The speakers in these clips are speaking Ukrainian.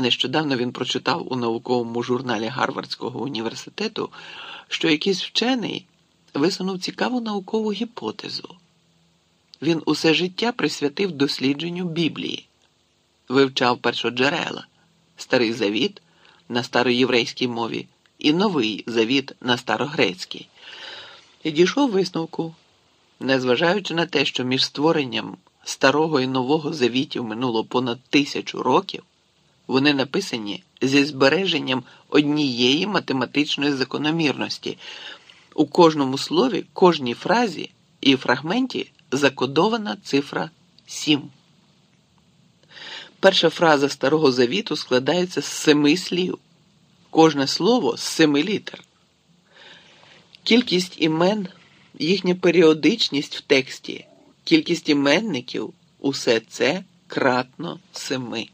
Нещодавно він прочитав у науковому журналі Гарвардського університету, що якийсь вчений висунув цікаву наукову гіпотезу. Він усе життя присвятив дослідженню Біблії, вивчав першоджерела, старий завіт на староєврейській мові і новий завіт на старогрецькій. І дійшов висновку, незважаючи на те, що між створенням старого і нового завітів минуло понад тисячу років, вони написані зі збереженням однієї математичної закономірності. У кожному слові, кожній фразі і фрагменті закодована цифра 7. Перша фраза Старого Завіту складається з семи слів, кожне слово з семи літер. Кількість імен, їхня періодичність в тексті, кількість іменників усе це кратно семи.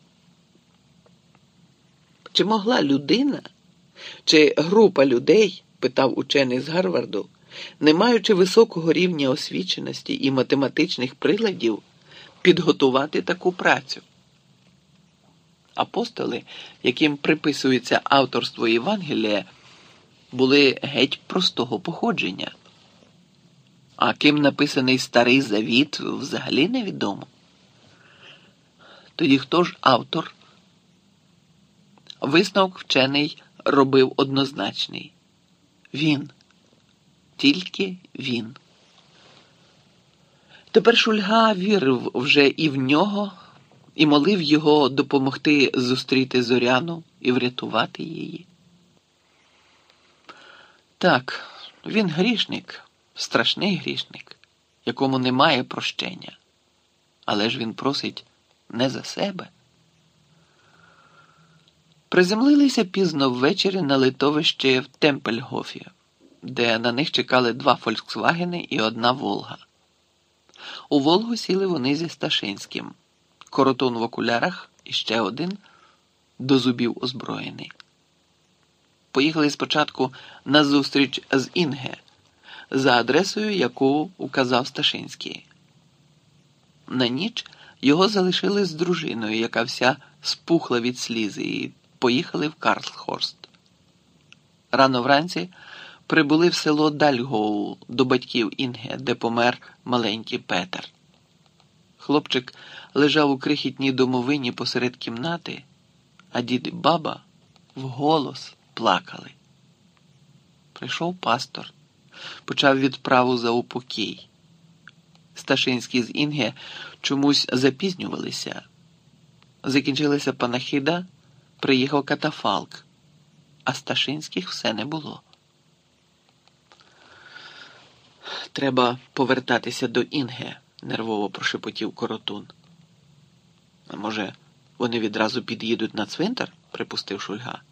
Чи могла людина чи група людей, питав учений з Гарварду, не маючи високого рівня освіченості і математичних приладів, підготувати таку працю? Апостоли, яким приписується авторство Євангелія, були геть простого походження. А ким написаний Старий Завіт взагалі невідомо. Тоді хто ж автор? Висновок вчений робив однозначний. Він, тільки він. Тепер Шульга вірив вже і в нього, і молив його допомогти зустріти зоряну і врятувати її. Так, він грішник, страшний грішник, якому немає прощення. Але ж він просить не за себе. Приземлилися пізно ввечері на литовище в Темпельгофі, де на них чекали два Фольксвагени і одна Волга. У Волгу сіли вони зі Сташинським, коротун в окулярах і ще один до зубів озброєний. Поїхали спочатку на зустріч з Інге за адресою, яку указав Сташинський. На ніч його залишили з дружиною, яка вся спухла від слізи, і поїхали в Карлхорст. Рано вранці прибули в село Дальгоу до батьків Інге, де помер маленький Петер. Хлопчик лежав у крихітній домовині посеред кімнати, а дід і баба вголос плакали. Прийшов пастор, почав відправу за упокій. Сташинський з Інге чомусь запізнювалися. Закінчилася панахида, приїхав катафалк, а Сташинських все не було. Треба повертатися до Інге, нервово прошепотів коротун. А може, вони відразу під'їдуть на цвинтар? припустив Шульга.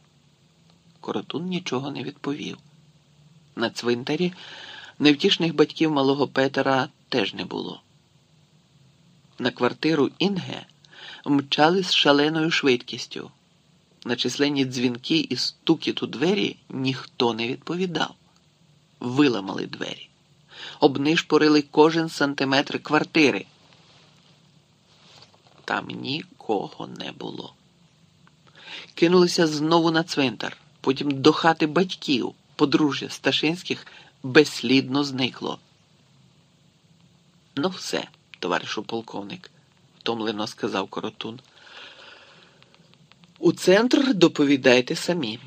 Коротун нічого не відповів. На цвинтарі невтішних батьків малого Петера теж не було. На квартиру Інге мчали з шаленою швидкістю. На численні дзвінки і стукіт у двері ніхто не відповідав. Виламали двері, обнишпорили кожен сантиметр квартири. Там нікого не було. Кинулися знову на цвинтар, потім до хати батьків, подружжя Сташинських безслідно зникло. Ну, все, товаришу полковник, втомлено сказав коротун. У центр доповідайте самі.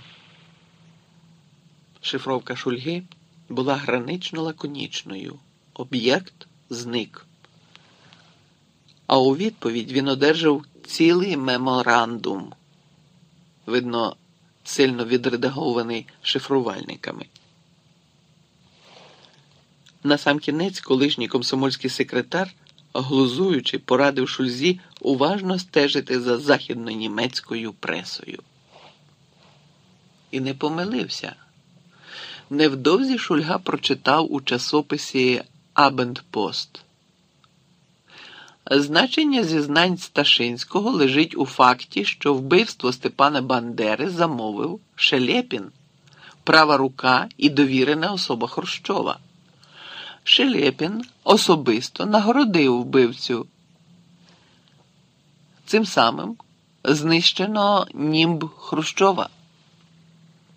Шифровка Шульги була гранично лаконічною. Об'єкт зник. А у відповідь він одержав цілий меморандум, видно, сильно відредагований шифрувальниками. Насамкінець колишній комсомольський секретар, глузуючи, порадив Шульзі уважно стежити за західнонімецькою пресою. І не помилився. Невдовзі Шульга прочитав у часописі Абендпост. Значення зізнань Сташинського лежить у факті, що вбивство Степана Бандери замовив Шелепін, права рука і довірена особа Хрущова. Шелепін особисто нагородив вбивцю. Цим самим Знищено німб Хрущова.